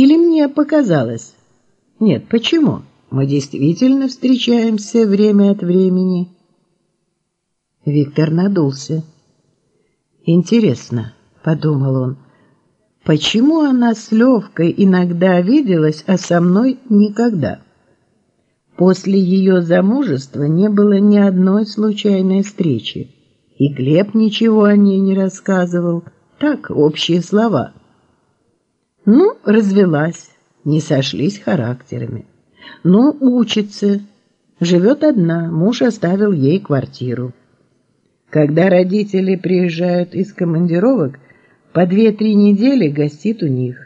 Или мне показалось? Нет, почему? Мы действительно встречаемся время от времени. Виктор надулся. Интересно, подумал он, почему она с Левкой иногда виделась, а со мной никогда? После ее замужества не было ни одной случайной встречи, и Глеб ничего о ней не рассказывал, так, общие слова. Ну, развелась, не сошлись характерами. Ну, учится, живет одна, муж оставил ей квартиру. Когда родители приезжают из командировок, по две-три недели гостит у них.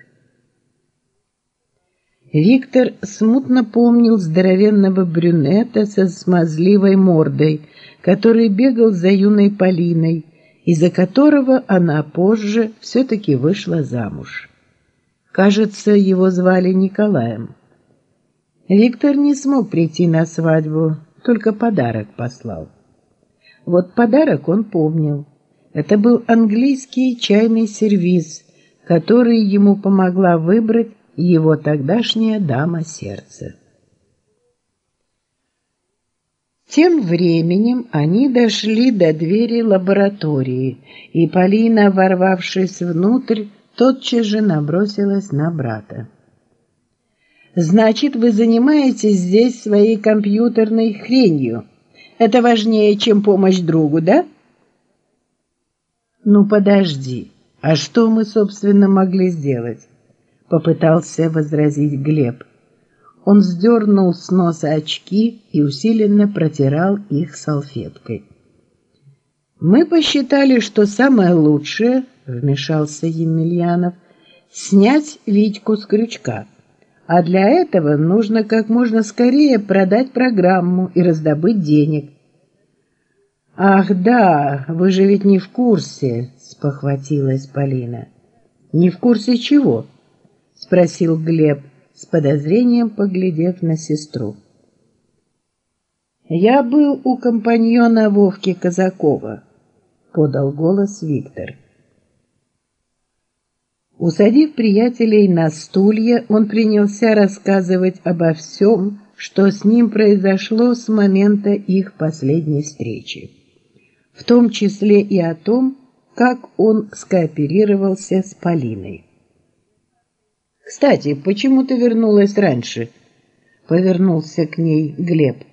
Виктор смутно помнил здоровенного брюнета со смазливой мордой, который бегал за юной Полиной, из-за которого она позже все-таки вышла замуж. Кажется, его звали Николаем. Виктор не смог прийти на свадьбу, только подарок послал. Вот подарок он помнил. Это был английский чайный сервиз, который ему помогла выбрать его тогдашняя дама сердца. Тем временем они дошли до двери лаборатории, и Полина, ворвавшись внутрь, тотчас же набросилась на брата. «Значит, вы занимаетесь здесь своей компьютерной хренью. Это важнее, чем помощь другу, да?» «Ну, подожди, а что мы, собственно, могли сделать?» Попытался возразить Глеб. Он сдернул с носа очки и усиленно протирал их салфеткой. «Мы посчитали, что самое лучшее — вмешался Емельянов, — снять Витьку с крючка. А для этого нужно как можно скорее продать программу и раздобыть денег. «Ах да, вы же ведь не в курсе», — спохватилась Полина. «Не в курсе чего?» — спросил Глеб, с подозрением поглядев на сестру. «Я был у компаньона Вовки Казакова», — подал голос Виктор. Усадив приятелей на стулья, он принялся рассказывать обо всем, что с ним произошло с момента их последней встречи, в том числе и о том, как он скооперировался с Полиной. «Кстати, почему ты вернулась раньше?» — повернулся к ней Глеб.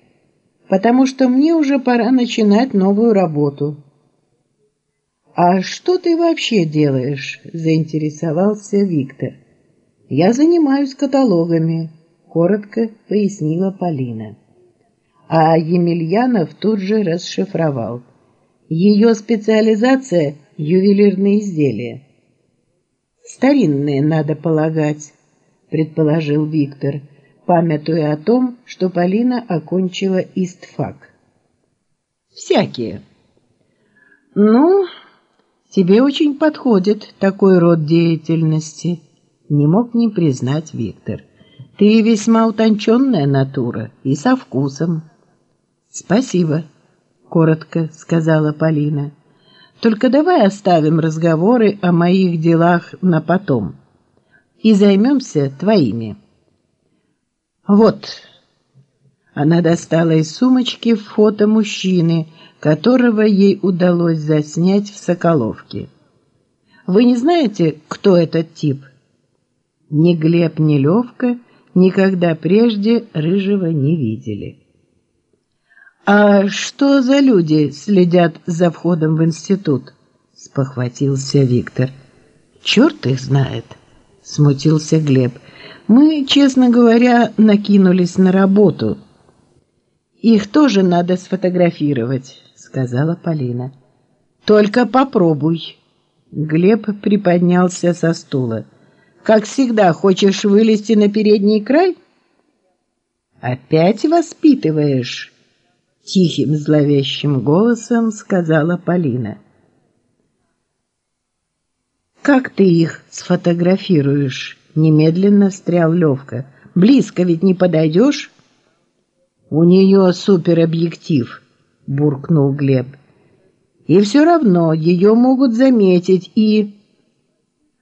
«Потому что мне уже пора начинать новую работу». «А что ты вообще делаешь?» – заинтересовался Виктор. «Я занимаюсь каталогами», – коротко пояснила Полина. А Емельянов тут же расшифровал. Ее специализация – ювелирные изделия. «Старинные, надо полагать», – предположил Виктор, памятуя о том, что Полина окончила истфак. «Всякие». «Ну, Тебе очень подходит такой род деятельности, не мог не признать Виктор. Ты весьма утонченная натура и со вкусом. Спасибо, коротко сказала Полина. Только давай оставим разговоры о моих делах на потом и займемся твоими. Вот. Она достала из сумочки фото мужчины, которого ей удалось заснять в Соколовке. Вы не знаете, кто этот тип? Ни Глеб, ни Левка никогда прежде Рыжего не видели. «А что за люди следят за входом в институт?» — спохватился Виктор. «Черт их знает!» — смутился Глеб. «Мы, честно говоря, накинулись на работу. Их тоже надо сфотографировать сказала Полина. Только попробуй. Глеб приподнялся со стула. Как всегда, хочешь вылезти на передний край? Опять воспитываешь? Тихим зловещим голосом сказала Полина. Как ты их сфотографируешь? Немедленно встрял Левка. Близко ведь не подойдешь? У нее суперобъектив буркнул Глеб. И все равно ее могут заметить и...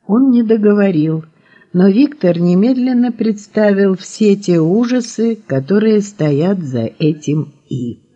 Он не договорил. но Виктор немедленно представил все те ужасы, которые стоят за этим «и».